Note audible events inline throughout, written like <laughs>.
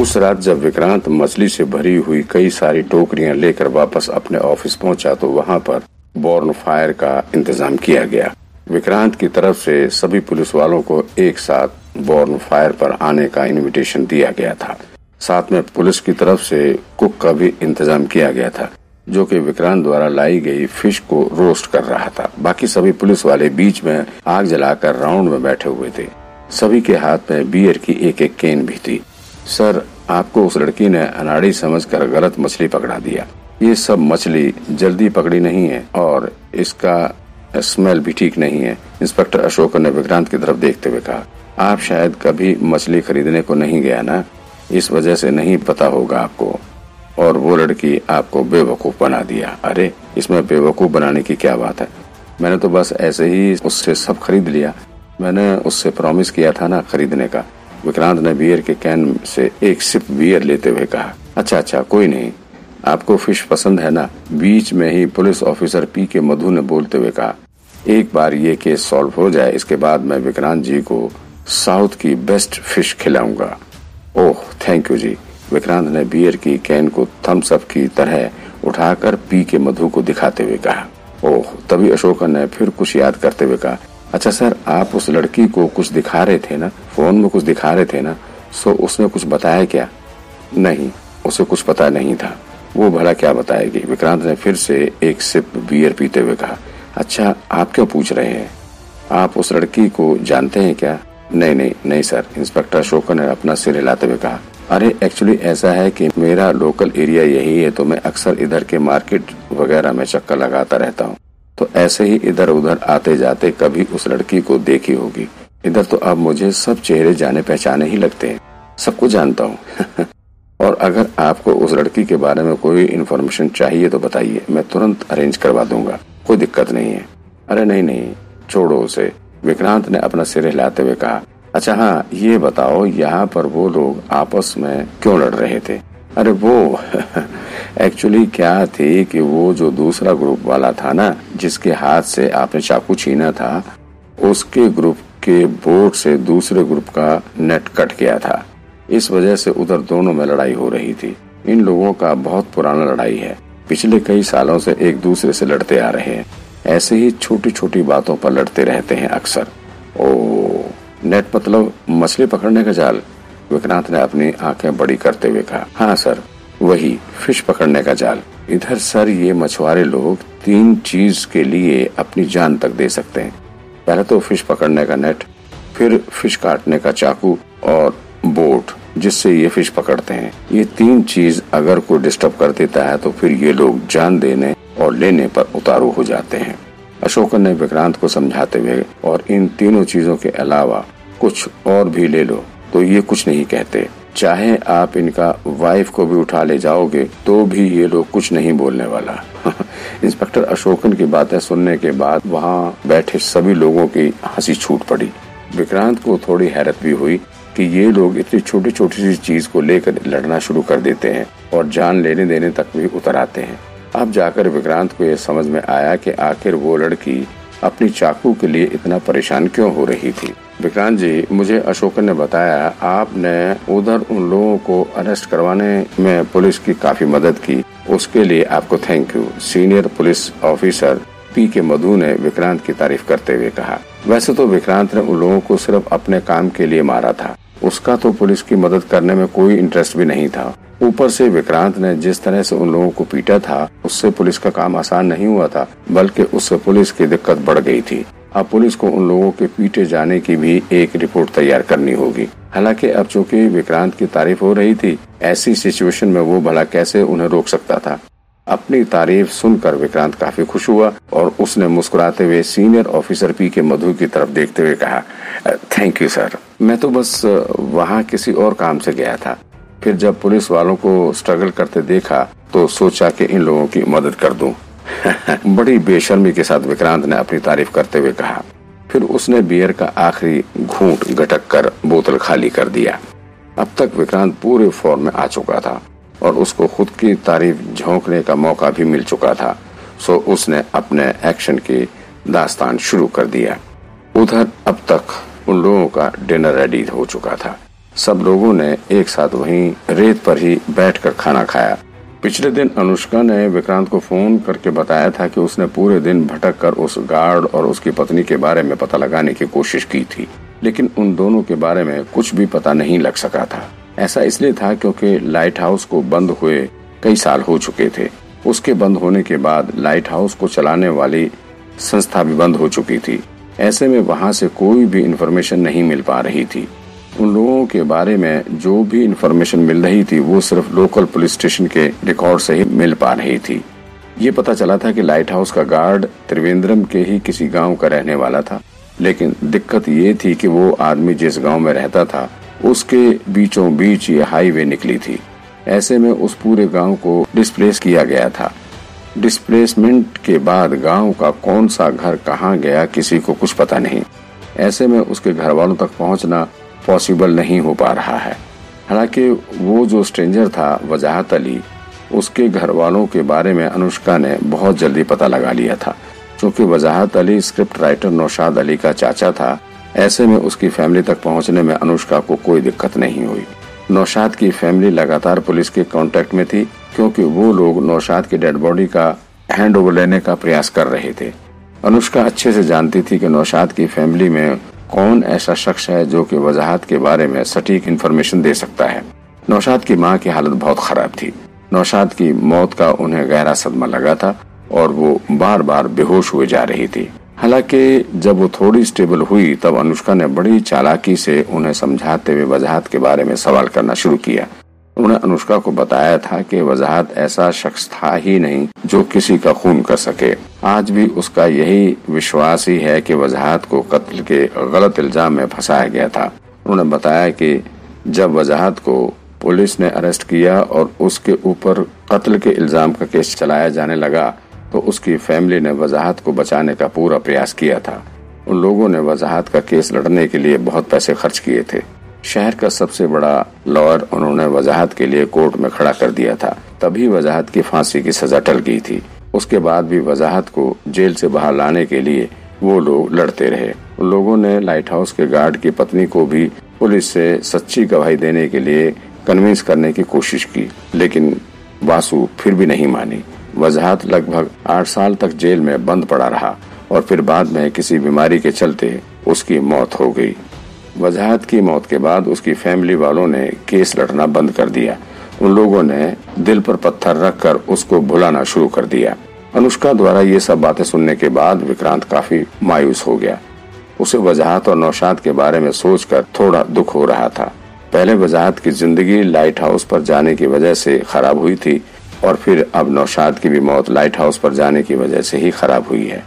उस रात जब विक्रांत मछली से भरी हुई कई सारी टोकरियाँ लेकर वापस अपने ऑफ़िस पहुँचा तो वहाँ पर बॉर्न फायर का इंतज़ाम किया गया। विक्रांत की तरफ़ से सभी पुलिस वालों को एक साथ बॉर्न फायर पर आने का इनविटेशन दिया गया था। साथ में पुलिस की तरफ़ से कुक का भी इंतज़ाम किया गया था, जो कि विक्रांत द्वारा लाई गई फ़िश को रोस्ट कर रहा था। बाकी सभी पुलिस वाले बीच में आग जलाकर राउंड में बैठे हुए थे। सभी के हाथ में बियर की एक एक केन भी थी। सर, आपको उस लड़की ने अनाड़ी समझकर गलत मछली पकड़ा दिया। ये सब मछली जल्दी पकड़ी नहीं है और इसका स्मेल भी ठीक नहीं है, इंस्पेक्टर अशोक ने विक्रांत की तरफ़ देखते हुए कहा। आप शायद कभी मछली खरीदने को नहीं गया ना? इस वजह से नहीं पता होगा आपको। और वो लड़की आपको बेवकूफ़ बना दिया। अरे, इसमें बेवकूफ़ बनाने की क्या बात है? मैंने तो बस ऐसे ही उससे सब खरीद लिया। मैंने उससे प्रॉमिस किया था ना खरीदने का। विक्रांत ने बियर के कैन से एक सिप बियर लेते हुए कहा अच्छा अच्छा कोई नहीं। आपको फ़िश पसंद है ना? बीच में ही police officer P K Madhu ने बोलते हुए कहा, एक बार ये केस सॉल्व हो जाए, इसके बाद मैं विक्रांत जी को साउथ की बेस्ट फ़िश खिलाऊँगा। Oh thank you ji. Vikrant ने बियर की कैन को थम्स अप की तरह उठाकर पी के मधु को दिखाते हुए कहा, ओह, तभी अशोक ने फिर कुछ याद करते हुए कहा अच्छा सर, आप उस लड़की को कुछ दिखा रहे थे ना? फ़ोन में कुछ दिखा रहे थे ना, सो उसने कुछ बताया क्या? नहीं, उसे कुछ पता नहीं था। वो भला क्या बताएगी? विक्रांत ने फिर से एक सिप बियर पीते हुए कहा अच्छा आप क्यों पूछ रहे हैं? आप उस लड़की को जानते हैं क्या? नहीं नहीं नहीं सर, इंस्पेक्टर अशोक ने अपना सिर हिलाते हुए कहा, अरे एक्चुअली ऐसा है कि मेरा लोकल एरिया यही है तो मैं अक्सर इधर के मार्केट वगैरह में चक्कर लगाता रहता हूँ। तो ऐसे ही इधर उधर आते जाते कभी उस लड़की को देखी होगी। इधर तो अब मुझे सब चेहरे जाने पहचाने ही लगते हैं। सबको जानता हूँ। <laughs> और अगर आपको उस लड़की के बारे में कोई इन्फॉर्मेशन चाहिए तो बताइए। मैं तुरंत अरेंज करवा दूँगा। कोई दिक्कत नहीं है। अरे नहीं नहीं। छोड़ो उसे। विक्रांत ने अपना सिर हिलाते हुए कहा अच्छा हाँ ये बताओ, यहाँ पर वो लोग आपस में क्यों लड़ रहे थे? अरे वो <laughs> एक्चुअली क्या थी कि वो जो दूसरा ग्रुप वाला था ना, जिसके हाथ से आपने चाकू छीना था, उसके ग्रुप के बोर्ड से दूसरे ग्रुप का नेट कट गया था। इस वजह से उधर दोनों में लड़ाई हो रही थी। इन लोगों का बहुत पुराना लड़ाई है। पिछले कई सालों से एक दूसरे से लड़ते आ रहे हैं। ऐसे ही छोटी छोटी बातों पर लड़ते रहते हैं अक्सर। ओ, नेट मतलब मछली पकड़ने का जाल। विक्रांत ने अपनी आँखें बड़ी करते हुए कहा हाँ सर, वही, फ़िश पकड़ने का जाल। इधर, सर, ये मछुआरे लोग तीन चीज़ के लिए अपनी जान तक दे सकते हैं। पहले तो फ़िश पकड़ने का नेट, फिर फ़िश काटने का चाकू और बोट, जिससे ये फ़िश पकड़ते हैं। ये तीन चीज़ अगर कोई डिस्टर्ब कर देता है तो फिर ये लोग जान देने और लेने पर उतारू हो जाते हैं। अशोक ने विक्रांत को समझाते हुए, और इन तीनों चीज़ों के अलावा कुछ और भी ले लो तो ये कुछ नहीं कहते। चाहे आप इनका वाइफ को भी उठा ले जाओगे तो भी ये लोग कुछ नहीं बोलने वाला। <laughs> इंस्पेक्टर अशोकन की बातें सुनने के बाद वहाँ बैठे सभी लोगों की हँसी छूट पड़ी। विक्रांत को थोड़ी हैरत भी हुई कि ये लोग इतनी छोटी छोटी सी चीज़ को लेकर लड़ना शुरू कर देते हैं और जान लेने देने तक भी उतर आते हैं। अब जाकर विक्रांत को यह समझ में आया कि आखिर वो लड़की अपनी चाकू के लिए इतना परेशान क्यों हो रही थी। विक्रांत जी, मुझे अशोक ने बताया, आपने उधर उन लोगों को अरेस्ट करवाने में पुलिस की काफ़ी मदद की। उसके लिए आपको thank you senior police officer P K Madhu ने विक्रांत की तारीफ़ करते हुए कहा। वैसे तो विक्रांत ने उन लोगों को सिर्फ़ अपने काम के लिए मारा था। उसका तो पुलिस की मदद करने में कोई इंटरेस्ट भी नहीं था। ऊपर से विक्रांत ने जिस तरह से उन लोगों को पीटा था, उससे पुलिस का काम आसान नहीं हुआ था, बल्कि उससे पुलिस की दिक्कत बढ़ गई थी। अब पुलिस को उन लोगों के पीटे जाने की भी एक रिपोर्ट तैयार करनी होगी। हालाँकि अब चूँकि विक्रांत की तारीफ़ हो रही थी, ऐसी सिचुएशन में वो भला कैसे उन्हें रोक सकता था? अपनी तारीफ़ सुनकर विक्रांत काफ़ी खुश हुआ और उसने मुस्कुराते हुए सीनियर ऑफिसर पी के मधु की तरफ़ देखते हुए कहा थैंक यू, सर। मैं तो बस वहाँ किसी और काम से गया था। फिर जब पुलिस वालों को स्ट्रगल करते देखा तो सोचा कि इन लोगों की मदद कर दूँ। <laughs> बड़ी बेशर्मी के साथ विक्रांत ने अपनी तारीफ़ करते हुए कहा। फिर उसने बियर का आखिरी घूंट गटक कर बोतल खाली कर दिया। अब तक विक्रांत पूरे फॉर्म में आ चुका था और उसको खुद की तारीफ़ झोंकने का मौका भी मिल चुका था। सो उसने अपने एक्शन की दास्तान शुरू कर दिया। उधर अब तक उन लोगों का डिनर रेडी हो चुका था। सब लोगों ने एक साथ वहीं रेत पर ही बैठकर खाना खाया। पिछले दिन अनुष्का ने विक्रांत को फ़ोन करके बताया था कि उसने पूरे दिन भटक कर उस गार्ड और उसकी पत्नी के बारे में पता लगाने की कोशिश की थी, लेकिन उन दोनों के बारे में कुछ भी पता नहीं लग सका था। ऐसा इसलिए था क्योंकि लाइट हाउस को बंद हुए कई साल हो चुके थे। उसके बंद होने के बाद लाइट हाउस को चलाने वाली संस्था भी बंद हो चुकी थी। ऐसे में वहाँ से कोई भी इन्फॉर्मेशन नहीं मिल पा रही थी। उन लोगों के बारे में जो भी इन्फॉर्मेशन मिल रही थी, वो सिर्फ़ लोकल पुलिस स्टेशन के रिकॉर्ड से ही मिल पा रही थी। ये पता चला था कि लाइट हाउस का गार्ड त्रिवेंद्रम के ही किसी गाँव का रहने वाला था। लेकिन दिक्कत ये थी कि वो आदमी जिस गाँव में रहता था, उसके बीचों बीच ये हाईवे निकली थी। ऐसे में उस पूरे गाँव को डिस्प्लेस किया गया था। डिस्प्लेसमेंट के बाद गाँव का कौन सा घर कहाँ गया, किसी को कुछ पता नहीं। ऐसे में उसके घर वालों तक पहुँचना पॉसिबल नहीं हो पा रहा है। हालाँकि वो जो स्ट्रेंजर था, वजाहत अली, उसके घर वालों के बारे में अनुष्का ने बहुत जल्दी पता लगा लिया था। क्योंकि वजाहत अली स्क्रिप्ट राइटर नौशाद अली का चाचा था, ऐसे में उसकी फैमिली तक पहुँचने में अनुष्का को कोई दिक्कत नहीं हुई। नौशाद की फैमिली लगातार पुलिस के कांटेक्ट में थी, क्योंकि वो लोग नौशाद की डेड बॉडी का हैंड ओवर लेने का प्रयास कर रहे थे। अनुष्का अच्छे से जानती थी कि नौशाद की फैमिली में कौन ऐसा शख्स है जो कि वजाहत के बारे में सटीक इन्फॉर्मेशन दे सकता है? नौशाद की माँ की हालत बहुत खराब थी। नौशाद की मौत का उन्हें गहरा सदमा लगा था और वो बार बार बेहोश हुए जा रही थी। हालाँकि जब वो थोड़ी स्टेबल हुई, तब अनुष्का ने बड़ी चालाकी से उन्हें समझाते हुए वजाहत के बारे में सवाल करना शुरू किया। उन्होंने अनुष्का को बताया था कि वजाहत ऐसा शख्स था ही नहीं जो किसी का खून कर सके। आज भी उसका यही विश्वास ही है कि वजाहत को कत्ल के गलत इल्ज़ाम में फंसाया गया था। उन्होंने बताया कि जब वजाहत को पुलिस ने अरेस्ट किया और उसके ऊपर कत्ल के इल्ज़ाम का केस चलाया जाने लगा तो उसकी फैमिली ने वजाहत को बचाने का पूरा प्रयास किया था। उन लोगों ने वजाहत का केस लड़ने के लिए बहुत पैसे खर्च किए थे। शहर का सबसे बड़ा लॉयर उन्होंने वजाहत के लिए कोर्ट में खड़ा कर दिया था। तभी वजाहत की फांसी की सजा टल गई थी। उसके बाद भी वजाहत को जेल से बाहर लाने के लिए वो लोग लड़ते रहे। लोगों ने लाइट हाउस के गार्ड की पत्नी को भी पुलिस से सच्ची गवाही देने के लिए कन्विंस करने की कोशिश की, लेकिन वासु फिर भी नहीं मानी। वजाहत लगभग आठ साल तक जेल में बंद पड़ा रहा और फिर बाद में किसी बीमारी के चलते उसकी मौत हो गई। वजाहत की मौत के बाद उसकी फैमिली वालों ने केस लड़ना बंद कर दिया। उन लोगों ने दिल पर पत्थर रखकर उसको भुलाना शुरू कर दिया। अनुष्का द्वारा ये सब बातें सुनने के बाद विक्रांत काफ़ी मायूस हो गया। उसे वजाहत और नौशाद के बारे में सोचकर थोड़ा दुख हो रहा था। पहले वजाहत की ज़िंदगी लाइट हाउस पर जाने की वजह से खराब हुई थी और फिर अब नौशाद की भी मौत लाइट हाउस पर जाने की वजह से ही खराब हुई है।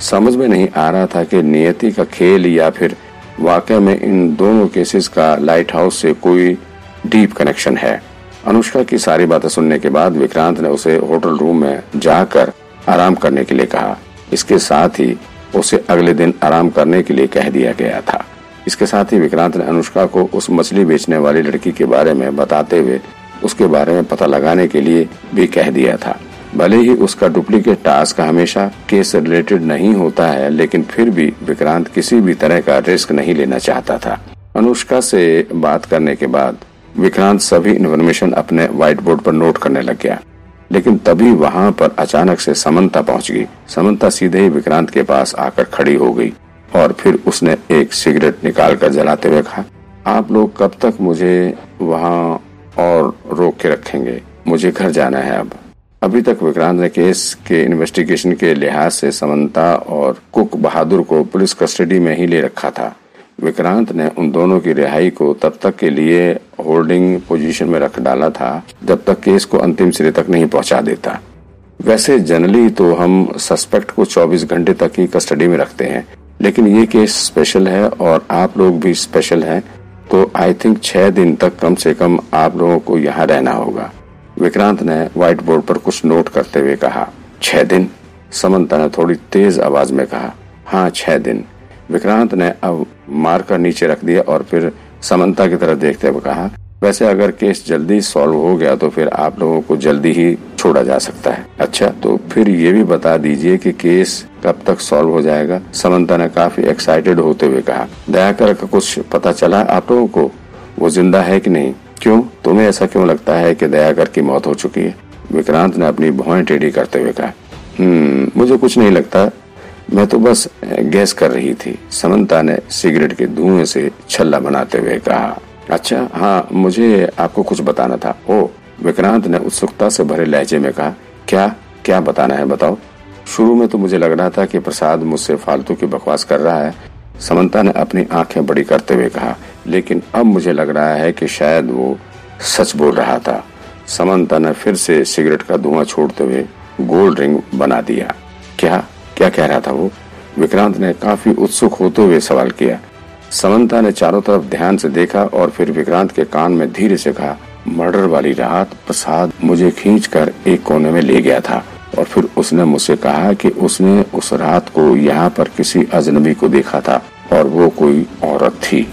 समझ में नहीं आ रहा था कि नियति का खेल या फिर वाकई में इन दोनों केसेस का लाइट हाउस से कोई डीप कनेक्शन है। अनुष्का की सारी बातें सुनने के बाद विक्रांत ने उसे होटल रूम में जाकर आराम करने के लिए कहा। इसके साथ ही उसे अगले दिन आराम करने के लिए कह दिया गया था। इसके साथ ही विक्रांत ने अनुष्का को उस मछली बेचने वाली लड़की के बारे में बताते हुए उसके बारे में पता लगाने के लिए भी कह दिया था। भले ही उसका डुप्लीकेट टास्क हमेशा केस रिलेटेड नहीं होता है, लेकिन फिर भी विक्रांत किसी भी तरह का रिस्क नहीं लेना चाहता था। अनुष्का से बात करने के बाद विक्रांत सभी इन्फॉर्मेशन अपने व्हाइट बोर्ड पर नोट करने लग गया। लेकिन तभी वहाँ पर अचानक से समंता पहुँच गई। समंता सीधे ही विक्रांत के पास आकर खड़ी हो गई और फिर उसने एक सिगरेट निकाल कर जलाते हुए कहा, आप लोग कब तक मुझे वहाँ और रोक के रखेंगे? मुझे घर जाना है अब। अभी तक विक्रांत ने केस के इन्वेस्टिगेशन के लिहाज से समंता और कुक बहादुर को पुलिस कस्टडी में ही ले रखा था। विक्रांत ने उन दोनों की रिहाई को तब तक के लिए होल्डिंग पोजीशन में रख डाला था, जब तक केस को अंतिम सिरे तक नहीं पहुँचा देता। वैसे जनरली तो हम सस्पेक्ट को 24 घंटे तक ही कस्टडी में रखते हैं, लेकिन ये केस स्पेशल है और आप लोग भी स्पेशल हैं तो आई थिंक छह दिन तक कम से कम आप लोगों को यहाँ रहना होगा। विक्रांत ने व्हाइट बोर्ड पर कुछ नोट करते हुए कहा, छह दिन? समंता ने थोड़ी तेज आवाज़ में कहा हाँ छह दिन। विक्रांत ने अब मारकर नीचे रख दिया और फिर समंता की तरफ़ देखते हुए कहा, वैसे अगर केस जल्दी सॉल्व हो गया तो फिर आप लोगों को जल्दी ही छोड़ा जा सकता है। अच्छा तो फिर ये भी बता दीजिए कि केस कब तक सॉल्व हो जाएगा? समंता ने काफ़ी एक्साइटेड होते हुए कहा, दया कर कुछ पता चला आप लोगों को? वो ज़िंदा है कि नहीं? क्यों? तुम्हें ऐसा क्यों लगता है कि दयाकर की मौत हो चुकी है? विक्रांत ने अपनी भौएँ टेढ़ी करते हुए कहा हम्म मुझे कुछ नहीं लगता। मैं तो बस गैस कर रही थी। समंता ने सिगरेट के धुएँ से छल्ला बनाते हुए कहा अच्छा हाँ मुझे आपको कुछ बताना था। ओ, विक्रांत ने उत्सुकता से भरे लहजे में कहा, क्या क्या बताना है, बताओ? शुरू में तो मुझे लग रहा था कि प्रसाद मुझसे फालतू की बकवास कर रहा है। समंता ने अपनी आँखें बड़ी करते हुए कहा लेकिन अब मुझे लग रहा है कि शायद वो सच बोल रहा था। समंता ने फिर से सिगरेट का धुआँ छोड़ते हुए गोल्ड रिंग बना दिया। क्या? क्या कह रहा था वो? विक्रांत ने काफ़ी उत्सुक होते हुए सवाल किया। समंता ने चारों तरफ़ ध्यान से देखा और फिर विक्रांत के कान में धीरे से कहा, मर्डर वाली रात प्रसाद मुझे खींचकर एक कोने में ले गया था। और फिर उसने मुझसे कहा कि उसने उस रात को यहाँ पर किसी अजनबी को देखा था और वो कोई औरत थी।